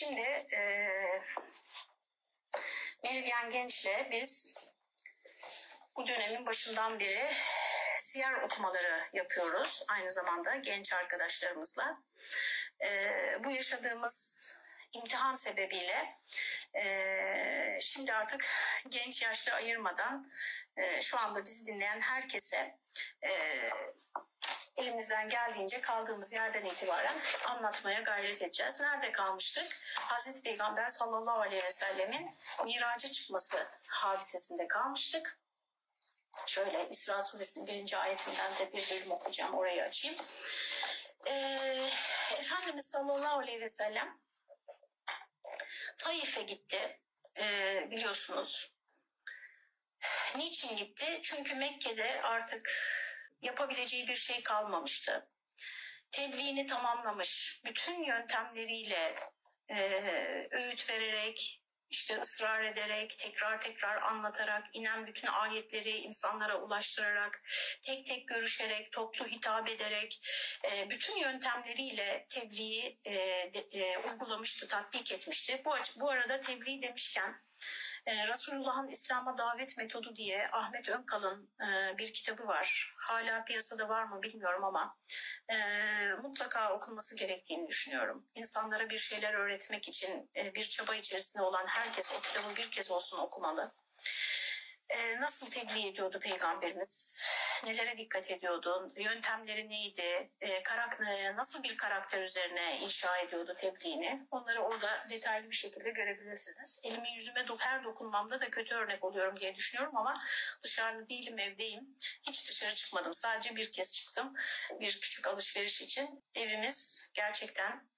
Şimdi e, Meridyen Genç'le biz bu dönemin başından beri siyer okumaları yapıyoruz. Aynı zamanda genç arkadaşlarımızla. E, bu yaşadığımız imtihan sebebiyle e, şimdi artık genç yaşlı ayırmadan e, şu anda bizi dinleyen herkese e, elimizden geldiğince kaldığımız yerden itibaren anlatmaya gayret edeceğiz. Nerede kalmıştık? Hazreti Peygamber sallallahu aleyhi ve sellemin miraca çıkması hadisesinde kalmıştık. Şöyle İsra suresinin birinci ayetinden de bir bölüm okuyacağım. Orayı açayım. Ee, Efendimiz sallallahu aleyhi ve sellem Taif'e gitti. Ee, biliyorsunuz. Niçin gitti? Çünkü Mekke'de artık yapabileceği bir şey kalmamıştı. Tebliğini tamamlamış, bütün yöntemleriyle e, öğüt vererek, işte ısrar ederek, tekrar tekrar anlatarak, inen bütün ayetleri insanlara ulaştırarak, tek tek görüşerek, toplu hitap ederek, e, bütün yöntemleriyle tebliği e, e, uygulamıştı, tatbik etmişti. Bu, bu arada tebliğ demişken, ee, Resulullah'ın İslam'a davet metodu diye Ahmet Önkal'ın e, bir kitabı var. Hala piyasada var mı bilmiyorum ama e, mutlaka okunması gerektiğini düşünüyorum. İnsanlara bir şeyler öğretmek için e, bir çaba içerisinde olan herkes o kitabı bir kez olsun okumalı. E, nasıl tebliğ ediyordu Peygamberimiz? Nelere dikkat ediyordu? Yöntemleri neydi? E, karakter, nasıl bir karakter üzerine inşa ediyordu tebliğini? Onları orada detaylı bir şekilde görebilirsiniz. Elimi yüzüme her dokunmamda da kötü örnek oluyorum diye düşünüyorum ama dışarıda değilim, evdeyim. Hiç dışarı çıkmadım. Sadece bir kez çıktım. Bir küçük alışveriş için. Evimiz gerçekten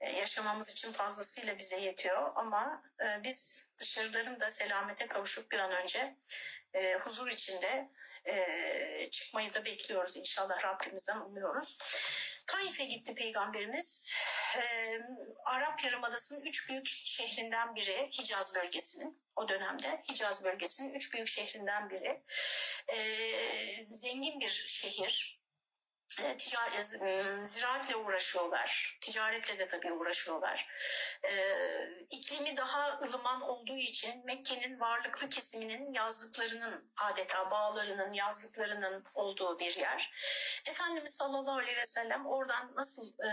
e, yaşamamız için fazlasıyla bize yetiyor ama e, biz dışarıların da selamete kavuşup bir an önce e, huzur içinde çıkmayı da bekliyoruz inşallah Rabbimizden umuyoruz. Taif'e gitti Peygamberimiz. Arap Yarımadası'nın üç büyük şehrinden biri Hicaz bölgesinin o dönemde Hicaz bölgesinin üç büyük şehrinden biri. zengin bir şehir e, ticaret, e, ziraatle uğraşıyorlar. Ticaretle de tabii uğraşıyorlar. E, iklimi daha ılıman olduğu için Mekke'nin varlıklı kesiminin yazlıklarının adeta bağlarının, yazlıklarının olduğu bir yer. Efendimiz sallallahu aleyhi ve sellem oradan nasıl e,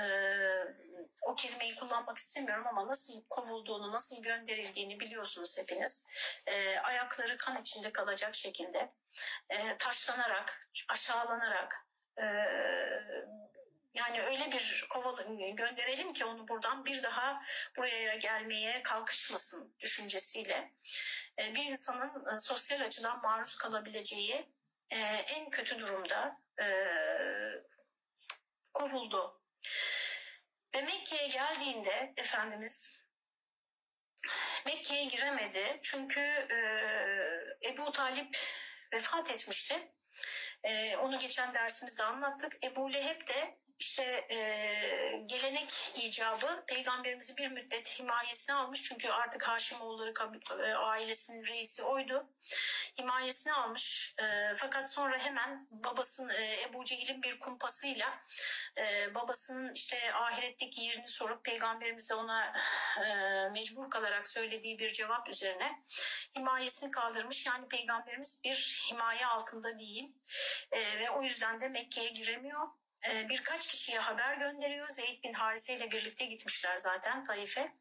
o kelimeyi kullanmak istemiyorum ama nasıl kovulduğunu, nasıl gönderildiğini biliyorsunuz hepiniz. E, ayakları kan içinde kalacak şekilde e, taşlanarak, aşağılanarak, yani öyle bir kovalı gönderelim ki onu buradan bir daha buraya gelmeye kalkışmasın düşüncesiyle bir insanın sosyal açıdan maruz kalabileceği en kötü durumda e, kovuldu. Ve Mekke'ye geldiğinde Efendimiz Mekke'ye giremedi çünkü Ebu Talip vefat etmişti ee, onu geçen dersimizde anlattık. Ebu Leheb de işte e, gelenek icabı peygamberimizi bir müddet himayesine almış. Çünkü artık Haşimoğulları e, ailesinin reisi oydu. Himayesine almış. E, fakat sonra hemen babasının e, Ebu Cehil'in bir kumpasıyla e, babasının işte ahiretteki yerini sorup peygamberimiz de ona e, mecbur kalarak söylediği bir cevap üzerine himayesini kaldırmış. Yani peygamberimiz bir himaye altında değil e, ve o yüzden de Mekke'ye giremiyor. Ee, birkaç kişiye haber gönderiyor. Zeyd bin Harise ile birlikte gitmişler zaten Taif'e.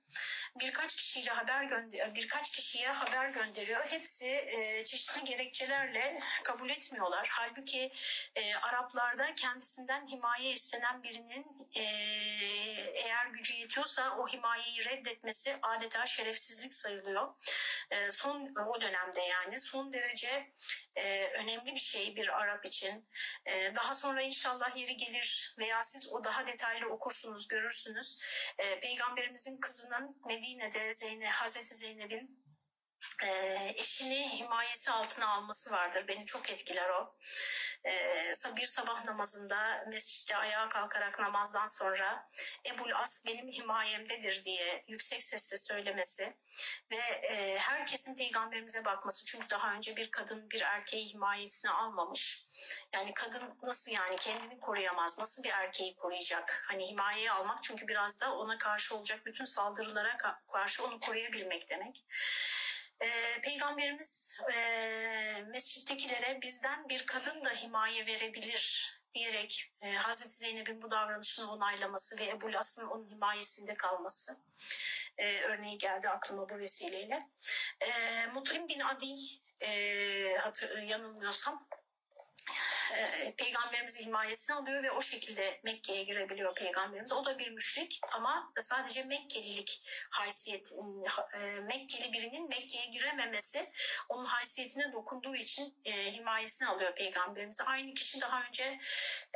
Birkaç kişiyle haber gönder birkaç kişiye haber gönderiyor. Hepsi e, çeşitli gerekçelerle kabul etmiyorlar. Halbuki e, Araplarda kendisinden himaye istenen birinin e, eğer gücü yetiyorsa o himayeyi reddetmesi adeta şerefsizlik sayılıyor. E, son o dönemde yani son derece e, önemli bir şey bir Arap için. E, daha sonra inşallah yeri gelir veya siz o daha detaylı okursunuz, görürsünüz. E, Peygamberimizin kızının Medine'de Zeynep, Hazreti Zeynep'in e, eşini himayesi altına alması vardır. Beni çok etkiler o. E, bir sabah namazında mescitte ayağa kalkarak namazdan sonra Ebul As benim himayemdedir diye yüksek sesle söylemesi ve e, herkesin peygamberimize bakması. Çünkü daha önce bir kadın bir erkeği himayesine almamış. Yani kadın nasıl yani kendini koruyamaz? Nasıl bir erkeği koruyacak? Hani himayeye almak çünkü biraz da ona karşı olacak bütün saldırılara karşı onu koruyabilmek demek. Ee, Peygamberimiz e, mescittekilere bizden bir kadın da himaye verebilir diyerek e, Hazreti Zeynep'in bu davranışını onaylaması ve Ebu Las'ın onun himayesinde kalması e, örneği geldi aklıma bu vesileyle. E, Mut'im bin Adi e, hatır, yanılmıyorsam e, peygamberimizin himayesini alıyor ve o şekilde Mekke'ye girebiliyor peygamberimiz. O da bir müşrik ama sadece Mekkelilik haysiyet e, Mekkeli birinin Mekke'ye girememesi onun haysiyetine dokunduğu için e, himayesini alıyor peygamberimiz. Aynı kişi daha önce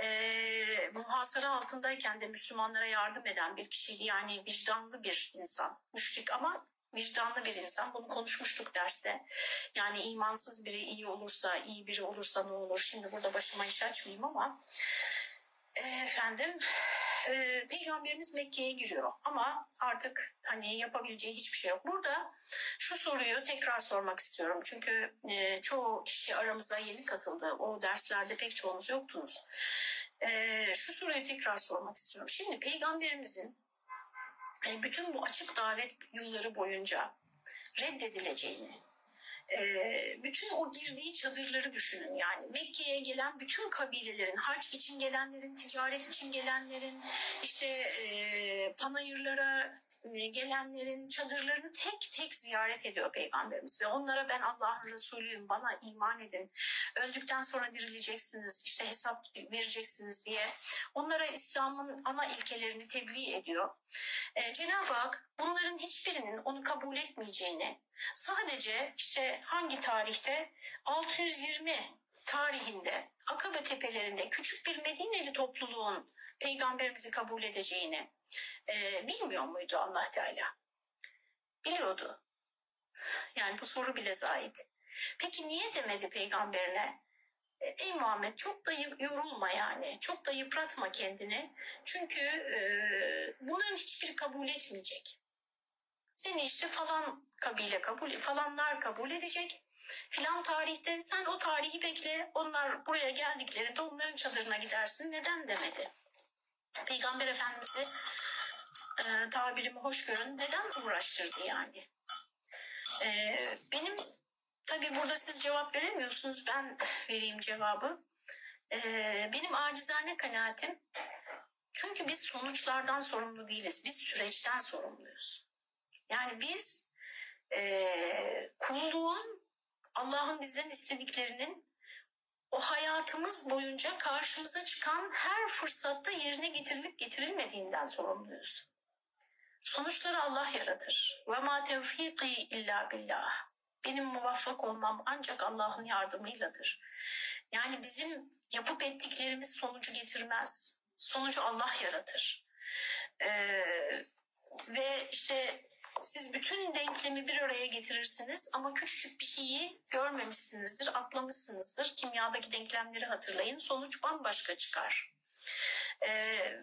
e, muhasara altındayken de Müslümanlara yardım eden bir kişiydi. Yani vicdanlı bir insan. Müşrik ama vicdanlı bir insan. Bunu konuşmuştuk derste. Yani imansız biri iyi olursa, iyi biri olursa ne olur? Şimdi burada başıma iş açmayayım ama efendim e, peygamberimiz Mekke'ye giriyor ama artık hani yapabileceği hiçbir şey yok. Burada şu soruyu tekrar sormak istiyorum. Çünkü e, çoğu kişi aramıza yeni katıldı. O derslerde pek çoğunuz yoktunuz. E, şu soruyu tekrar sormak istiyorum. Şimdi peygamberimizin e, bütün bu açık davet yılları boyunca reddedileceğini, e, bütün o girdiği çadırları düşünün yani. Mekke'ye gelen bütün kabilelerin hac için gelenlerin ticaret için gelenlerin işte e, panayırlara gelenlerin çadırlarını tek tek ziyaret ediyor peygamberimiz. Ve onlara ben Allah'ın Resulüyüm bana iman edin. Öldükten sonra dirileceksiniz işte hesap vereceksiniz diye. Onlara İslam'ın ana ilkelerini tebliğ ediyor. E, Cenab-ı Hak bunların hiçbirinin onu kabul etmeyeceğini sadece işte hangi tarihte 620 tarihinde Akabe tepelerinde küçük bir Medineli topluluğun peygamberimizi kabul edeceğini e, bilmiyor muydu Allah Teala? Biliyordu. Yani bu soru bile zahit. Peki niye demedi peygamberine? E, ey Muhammed çok da yorulma yani. Çok da yıpratma kendini. Çünkü e, bunların hiçbiri kabul etmeyecek. Seni işte falan kabile kabul, falanlar kabul edecek. Filan tarihte sen o tarihi bekle. Onlar buraya geldiklerinde onların çadırına gidersin. Neden demedi? Peygamber Efendimiz'i e, tabirimi hoş görün. Neden uğraştırdı yani? E, benim tabii burada siz cevap veremiyorsunuz. Ben vereyim cevabı. E, benim acizane kanaatim çünkü biz sonuçlardan sorumlu değiliz. Biz süreçten sorumluyuz. Yani biz e, kulluğun Allah'ın bizden istediklerinin o hayatımız boyunca karşımıza çıkan her fırsatta yerine getirilip getirilmediğinden sorumluyuz. Sonuçları Allah yaratır. Ve ma tevfiki illa billah. Benim muvaffak olmam ancak Allah'ın yardımıyladır. Yani bizim yapıp ettiklerimiz sonucu getirmez. Sonucu Allah yaratır. Ee, ve işte siz bütün denklemi bir araya getirirsiniz ama küçücük bir şeyi görmemişsinizdir, atlamışsınızdır. Kimyadaki denklemleri hatırlayın. Sonuç bambaşka çıkar. Ee,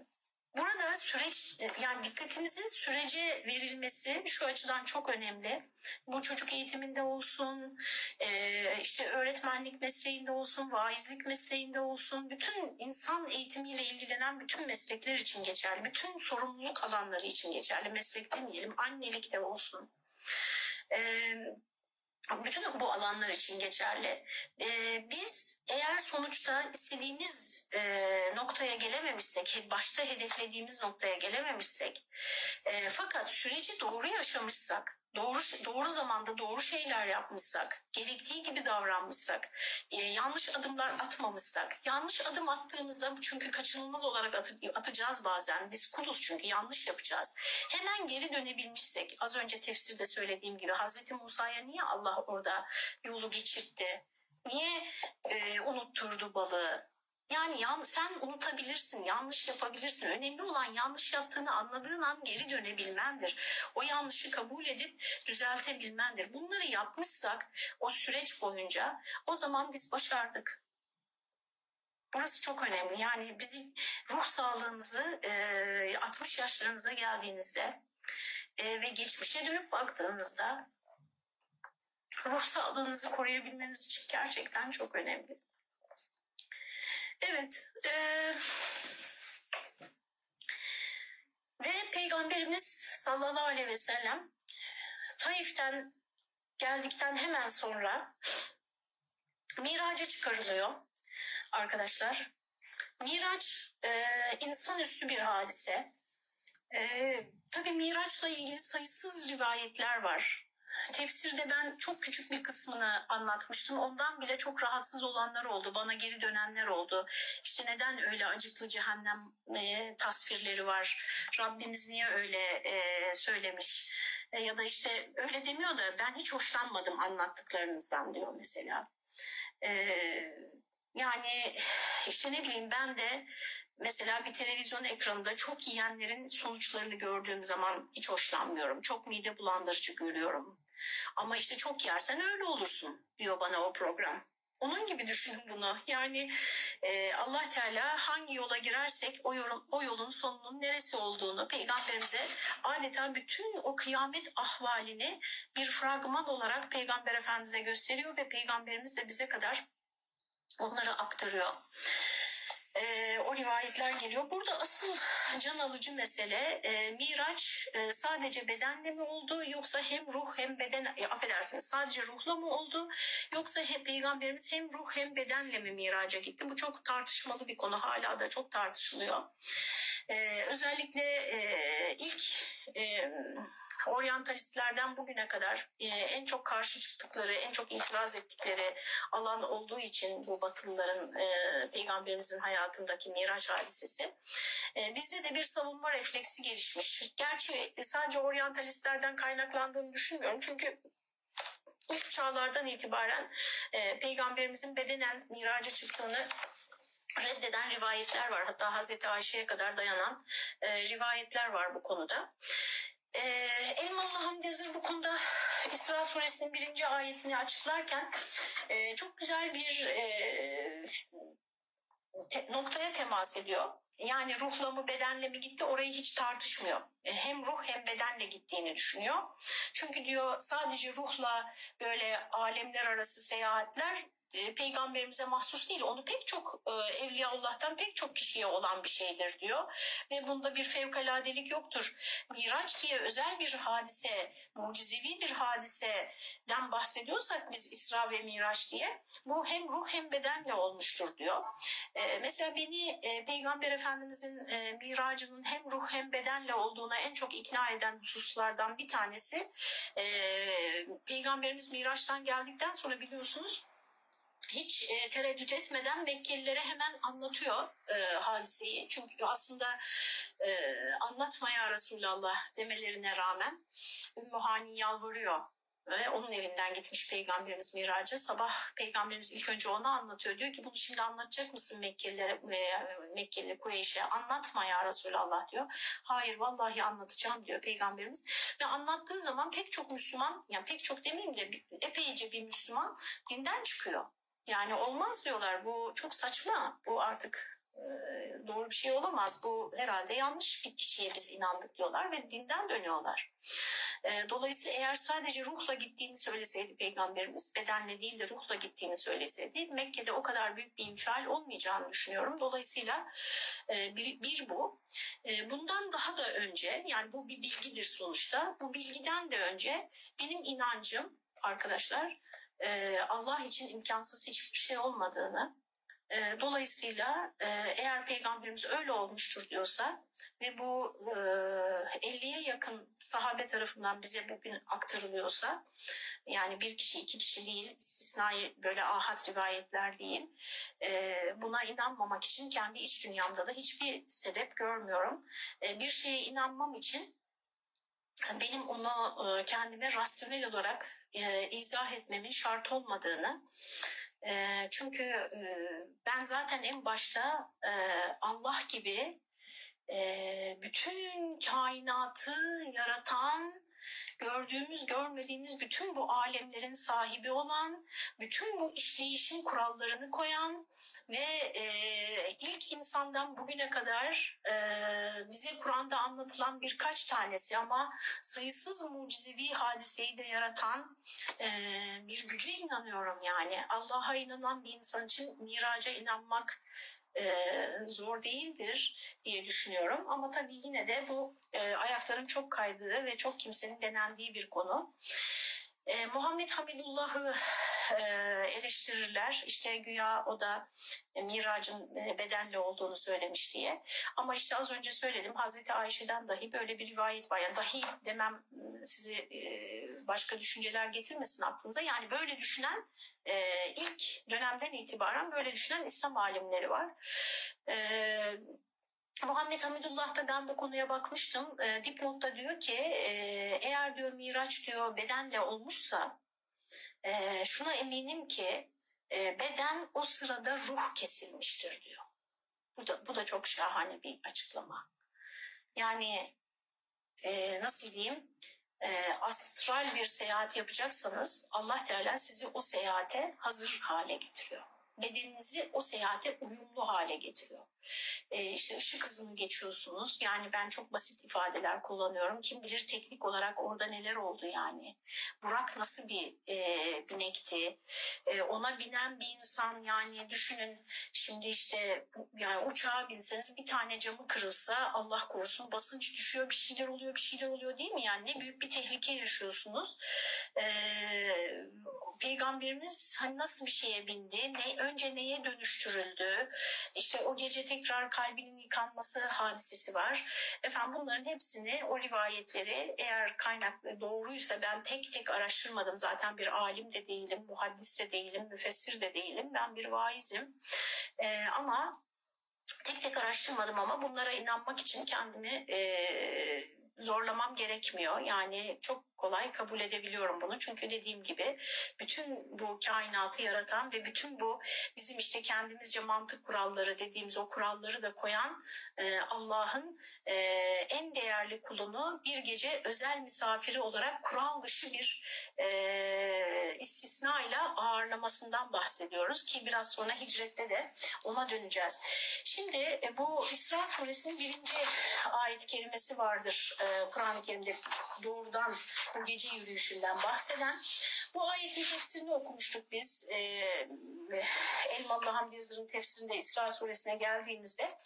Burada süreç yani dikkatimizin sürece verilmesi şu açıdan çok önemli. Bu çocuk eğitiminde olsun, e, işte öğretmenlik mesleğinde olsun, vaizlik mesleğinde olsun, bütün insan eğitimiyle ilgilenen bütün meslekler için geçerli. Bütün sorumluluk alanları için geçerli. Meslek demeyelim, annelik de olsun. Bütün bu alanlar için geçerli. Ee, biz eğer sonuçta istediğimiz e, noktaya gelememişsek, başta hedeflediğimiz noktaya gelememişsek, e, fakat süreci doğru yaşamışsak, doğru doğru zamanda doğru şeyler yapmışsak, gerektiği gibi davranmışsak, e, yanlış adımlar atmamışsak, yanlış adım attığımızda çünkü kaçınılmaz olarak at, atacağız bazen. Biz kuluz çünkü yanlış yapacağız. Hemen geri dönebilmişsek, az önce tefsirde söylediğim gibi Hazreti Musa'ya niye Allah orada yolu geçirtti? Niye e, unutturdu balığı? Yani yan, sen unutabilirsin, yanlış yapabilirsin. Önemli olan yanlış yaptığını anladığın an geri dönebilmendir. O yanlışı kabul edip düzeltebilmendir. Bunları yapmışsak o süreç boyunca o zaman biz başardık. Burası çok önemli. Yani bizim ruh sağlığınızı e, 60 yaşlarınıza geldiğinizde e, ve geçmişe dönüp baktığınızda ruh sağlığınızı koruyabilmeniz için gerçekten çok önemli. Evet. E, ve Peygamberimiz sallallahu aleyhi ve sellem Taif'ten geldikten hemen sonra miraca çıkarılıyor arkadaşlar. Miraç e, insanüstü bir hadise. E, tabii Miraç'la ilgili sayısız rivayetler var. Tefsirde ben çok küçük bir kısmını anlatmıştım. Ondan bile çok rahatsız olanlar oldu. Bana geri dönenler oldu. İşte neden öyle acıklı cehennem e, tasvirleri var? Rabbimiz niye öyle e, söylemiş? E, ya da işte öyle demiyor da ben hiç hoşlanmadım anlattıklarınızdan diyor mesela. E, yani işte ne bileyim ben de Mesela bir televizyon ekranında çok yiyenlerin sonuçlarını gördüğüm zaman hiç hoşlanmıyorum. Çok mide bulandırıcı görüyorum. Ama işte çok yersen öyle olursun diyor bana o program. Onun gibi düşünün bunu. Yani e, Allah Teala hangi yola girersek o yolun, o yolun sonunun neresi olduğunu peygamberimize adeta bütün o kıyamet ahvalini bir fragman olarak peygamber efendimize gösteriyor ve peygamberimiz de bize kadar onları aktarıyor e, o rivayetler geliyor. Burada asıl can alıcı mesele e, Miraç e, sadece bedenle mi oldu yoksa hem ruh hem beden e, affedersiniz sadece ruhla mı oldu yoksa hem peygamberimiz hem ruh hem bedenle mi miraca gitti? Bu çok tartışmalı bir konu hala da çok tartışılıyor. E, özellikle e, ilk e, oryantalistlerden bugüne kadar e, en çok karşı çıktıkları, en çok itiraz ettikleri alan olduğu için bu Batılıların e, peygamberimizin hayatındaki Miraç hadisesi. E, bizde de bir savunma refleksi gelişmiş. Gerçi sadece oryantalistlerden kaynaklandığını düşünmüyorum. Çünkü ilk çağlardan itibaren e, peygamberimizin bedenen miraca çıktığını reddeden rivayetler var. Hatta Hazreti Ayşe'ye kadar dayanan e, rivayetler var bu konuda. Ee, Elmalı Hamdi Yazır bu konuda İsra suresinin birinci ayetini açıklarken e, çok güzel bir e, te, noktaya temas ediyor. Yani ruhla mı bedenle mi gitti orayı hiç tartışmıyor. E, hem ruh hem bedenle gittiğini düşünüyor. Çünkü diyor sadece ruhla böyle alemler arası seyahatler e, peygamberimize mahsus değil. Onu pek çok e, Evliyaullah'tan pek çok kişiye olan bir şeydir diyor. Ve bunda bir fevkaladelik yoktur. Miraç diye özel bir hadise, mucizevi bir hadiseden bahsediyorsak biz İsra ve Miraç diye bu hem ruh hem bedenle olmuştur diyor. E, mesela beni e, Peygamber Efendimizin e, miracının hem ruh hem bedenle olduğuna en çok ikna eden hususlardan bir tanesi e, Peygamberimiz Miraç'tan geldikten sonra biliyorsunuz hiç e, tereddüt etmeden Mekkelilere hemen anlatıyor e, hadiseyi. Çünkü aslında e, anlatmaya Resulallah demelerine rağmen Ümmü Hani yalvarıyor. Ve onun evinden gitmiş peygamberimiz Miraç'a. Sabah peygamberimiz ilk önce ona anlatıyor. Diyor ki bunu şimdi anlatacak mısın Mekkelilere, e, Mekkeli Kureyş'e? Anlatma ya Resulallah diyor. Hayır vallahi anlatacağım diyor peygamberimiz. Ve anlattığı zaman pek çok Müslüman, yani pek çok demeyeyim de epeyce bir Müslüman dinden çıkıyor. Yani olmaz diyorlar. Bu çok saçma. Bu artık e, doğru bir şey olamaz. Bu herhalde yanlış bir kişiye biz inandık diyorlar ve dinden dönüyorlar. E, dolayısıyla eğer sadece ruhla gittiğini söyleseydi peygamberimiz bedenle değil de ruhla gittiğini söyleseydi Mekke'de o kadar büyük bir infial olmayacağını düşünüyorum. Dolayısıyla e, bir, bir bu. Bundan daha da önce yani bu bir bilgidir sonuçta. Bu bilgiden de önce benim inancım arkadaşlar e, Allah için imkansız hiçbir şey olmadığını, e, dolayısıyla e, eğer Peygamberimiz öyle olmuştur diyorsa ve bu e, 50'ye yakın sahabe tarafından bize bugün aktarılıyorsa, yani bir kişi iki kişi değil, istisnai böyle ahad rivayetler değil, e, buna inanmamak için kendi iç dünyamda da hiçbir sebep görmüyorum. E, bir şeye inanmam için benim onu e, kendime rasyonel olarak e, izah etmemin şart olmadığını. E, çünkü e, ben zaten en başta e, Allah gibi e, bütün kainatı yaratan, gördüğümüz görmediğimiz bütün bu alemlerin sahibi olan, bütün bu işleyişin kurallarını koyan ve e, ilk insandan bugüne kadar e, bize Kur'an'da anlatılan birkaç tanesi ama sayısız mucizevi hadiseyi de yaratan e, bir güce inanıyorum yani. Allah'a inanan bir insan için miraca inanmak e, zor değildir diye düşünüyorum. Ama tabii yine de bu e, ayakların çok kaydığı ve çok kimsenin denendiği bir konu. E, Muhammed Hamidullah'ı e, eleştirirler. İşte güya o da e, miracın e, bedenli olduğunu söylemiş diye. Ama işte az önce söyledim Hazreti Ayşe'den dahi böyle bir rivayet var. Yani dahi demem sizi e, başka düşünceler getirmesin aklınıza. Yani böyle düşünen e, ilk dönemden itibaren böyle düşünen İslam alimleri var. E, Muhammed Hamidullah'ta ben bu konuya bakmıştım. E, dipnotta diyor ki e, eğer diyor Miraç diyor bedenle olmuşsa e, şuna eminim ki e, beden o sırada ruh kesilmiştir diyor. Bu da, bu da çok şahane bir açıklama. Yani e, nasıl diyeyim e, astral bir seyahat yapacaksanız Allah Teala sizi o seyahate hazır hale getiriyor bedeninizi o seyahate uyumlu hale getiriyor. E, işte ışık hızını geçiyorsunuz. Yani ben çok basit ifadeler kullanıyorum. Kim bilir teknik olarak orada neler oldu yani. Burak nasıl bir e, binekti? E, ona binen bir insan yani düşünün şimdi işte yani uçağa binseniz bir tane camı kırılsa Allah korusun basınç düşüyor bir şeyler oluyor bir şeyler oluyor değil mi? Yani ne büyük bir tehlike yaşıyorsunuz. E, peygamberimiz hani nasıl bir şeye bindi? Ne, önce neye dönüştürüldü? İşte o gece tekrar kalbinin yıkanması hadisesi var. Efendim bunların hepsini o rivayetleri eğer kaynaklı doğruysa ben tek tek araştırmadım. Zaten bir alim de değilim, muhaddis de değilim, müfessir de değilim. Ben bir vaizim. Ee, ama tek tek araştırmadım ama bunlara inanmak için kendimi e, zorlamam gerekmiyor. Yani çok kolay kabul edebiliyorum bunu. Çünkü dediğim gibi bütün bu kainatı yaratan ve bütün bu bizim işte kendimizce mantık kuralları dediğimiz o kuralları da koyan e, Allah'ın e, en değerli kulunu bir gece özel misafiri olarak kural dışı bir e, istisnayla ağırlamasından bahsediyoruz ki biraz sonra hicrette de ona döneceğiz. Şimdi e, bu İsra suresinin birinci ayet kelimesi vardır e, Kur'an-ı Kerim'de doğrudan bu gece yürüyüşünden bahseden. Bu ayetin tefsirini okumuştuk biz. E, Elmalı Hamdi Yazır'ın tefsirinde İsra suresine geldiğimizde.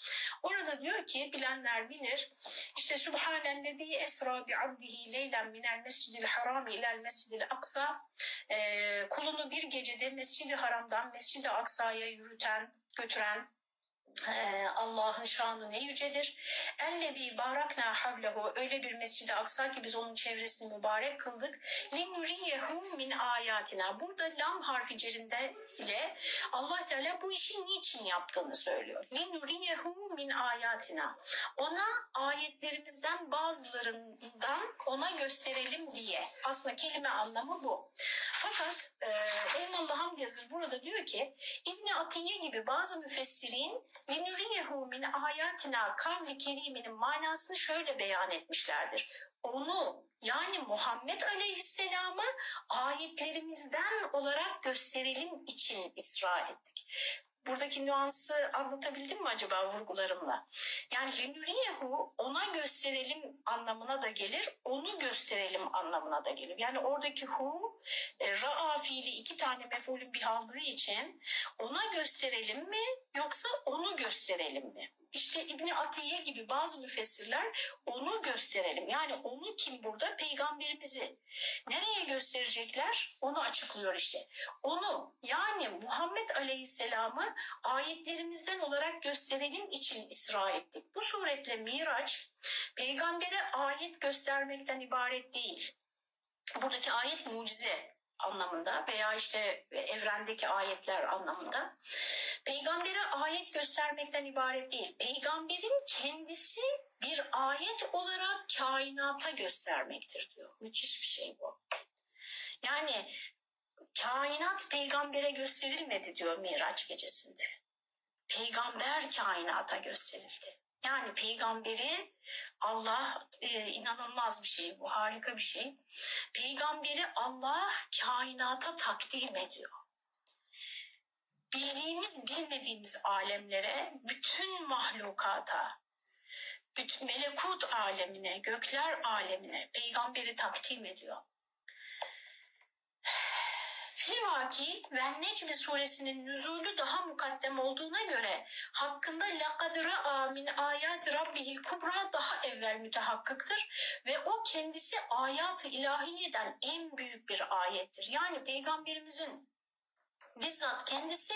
Orada diyor ki bilenler bilir. İşte Subhanellezi esra bi abdihi leylen minel mescidil haram ilel mescidil aksa. E, kulunu bir gecede mescidi haramdan mescidi aksaya yürüten, götüren ee, Allah'ın şanı ne yücedir. Ellezî barakna havlehu öyle bir mescidi aksa ki biz onun çevresini mübarek kıldık. Linuriyehum min ayatina. Burada lam harfi cerinde ile Allah Teala bu işi niçin yaptığını söylüyor. Linuriyehum min ayatina. Ona ayetlerimizden bazılarından ona gösterelim diye. Aslında kelime anlamı bu. Fakat e, Elmalı Hamdi Yazır burada diyor ki İbni Atiye gibi bazı müfessirin Linuriyehu min ayatina kavli keriminin manasını şöyle beyan etmişlerdir. Onu yani Muhammed Aleyhisselam'ı ayetlerimizden olarak gösterelim için isra ettik. Buradaki nüansı anlatabildim mi acaba vurgularımla? Yani Linuriyehu ona gösterelim anlamına da gelir, onu gösterelim anlamına da gelir. Yani oradaki hu, e, ra'a fiili iki tane mefulün bir aldığı için ona gösterelim mi yoksa onu gösterelim mi? İşte İbni Atiye gibi bazı müfessirler onu gösterelim. Yani onu kim burada? Peygamberimizi. Nereye gösterecekler? Onu açıklıyor işte. Onu yani Muhammed Aleyhisselam'ı ayetlerimizden olarak gösterelim için isra ettik. Bu suretle Miraç peygambere ayet göstermekten ibaret değil. Buradaki ayet mucize anlamında veya işte evrendeki ayetler anlamında. Peygambere ayet göstermekten ibaret değil. Peygamberin kendisi bir ayet olarak kainata göstermektir diyor. Müthiş bir şey bu. Yani kainat peygambere gösterilmedi diyor Miraç gecesinde. Peygamber kainata gösterildi. Yani peygamberi Allah e, inanılmaz bir şey bu harika bir şey. Peygamberi Allah kainata takdim ediyor. Bildiğimiz bilmediğimiz alemlere bütün mahlukata bütün melekut alemine gökler alemine peygamberi takdim ediyor. Filvaki ve Necmi suresinin nüzulü daha mukaddem olduğuna göre hakkında laqadra amin ayat rabbihil kubra daha evvel mütehakkıktır ve o kendisi ayat-ı ilahiyeden en büyük bir ayettir. Yani peygamberimizin bizzat kendisi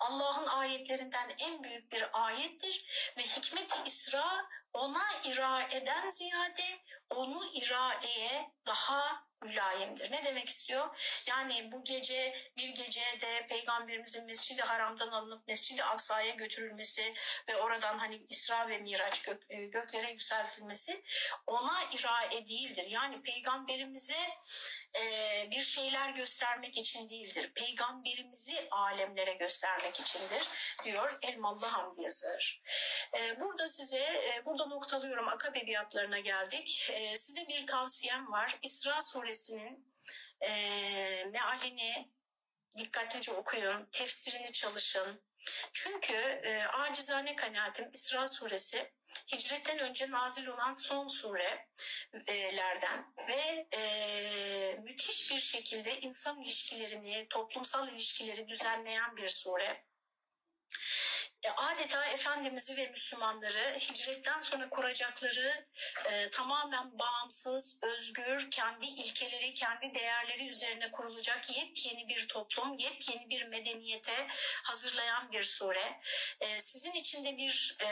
Allah'ın ayetlerinden en büyük bir ayettir ve hikmeti İsra ona ira eden ziyade onu iraeye daha mülayimdir. Ne demek istiyor? Yani bu gece bir gecede peygamberimizin Mescid-i Haram'dan alınıp Mescid-i Aksa'ya götürülmesi ve oradan hani İsra ve Miraç gök, e, göklere yükseltilmesi ona irae değildir. Yani peygamberimize e, bir şeyler göstermek için değildir. Peygamberimizi alemlere göstermek içindir diyor Elmalı Hamdi yazar. E, burada size e, burada noktalıyorum akabediyatlarına geldik. E, size bir tavsiyem var. İsra suresinin e, mealini dikkatlice okuyun, tefsirini çalışın. Çünkü e, acizane kanaatim İsra suresi hicretten önce nazil olan son surelerden ve e, müthiş bir şekilde insan ilişkilerini, toplumsal ilişkileri düzenleyen bir sure. E, adeta Efendimiz'i ve Müslümanları hicretten sonra kuracakları e, tamamen bağımsız, özgür, kendi ilkeleri, kendi değerleri üzerine kurulacak yepyeni bir toplum, yepyeni bir medeniyete hazırlayan bir sure. E, sizin için de bir e,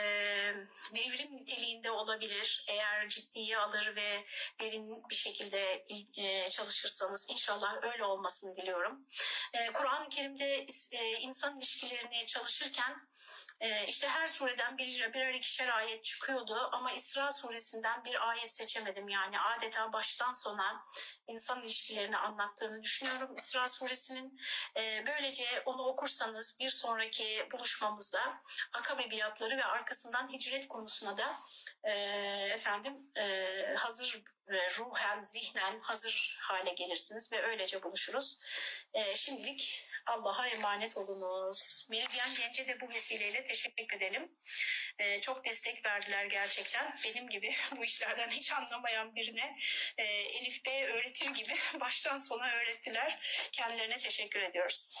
devrim niteliğinde olabilir. Eğer ciddiye alır ve derin bir şekilde e, çalışırsanız inşallah öyle olmasını diliyorum. E, Kur'an-ı Kerim'de e, insan ilişkilerini çalışırken ee, işte her sureden bir, birer ikişer ayet çıkıyordu ama İsra suresinden bir ayet seçemedim. Yani adeta baştan sona insan ilişkilerini anlattığını düşünüyorum İsra suresinin. E, böylece onu okursanız bir sonraki buluşmamızda akabe biatları ve arkasından hicret konusuna da e, efendim e, hazır e, ruhen, zihnen hazır hale gelirsiniz ve öylece buluşuruz. E, şimdilik Allah'a emanet olunuz. Meridyen Genç'e de bu vesileyle teşekkür edelim. Ee, çok destek verdiler gerçekten. Benim gibi bu işlerden hiç anlamayan birine e, Elif B öğretir gibi baştan sona öğrettiler. Kendilerine teşekkür ediyoruz.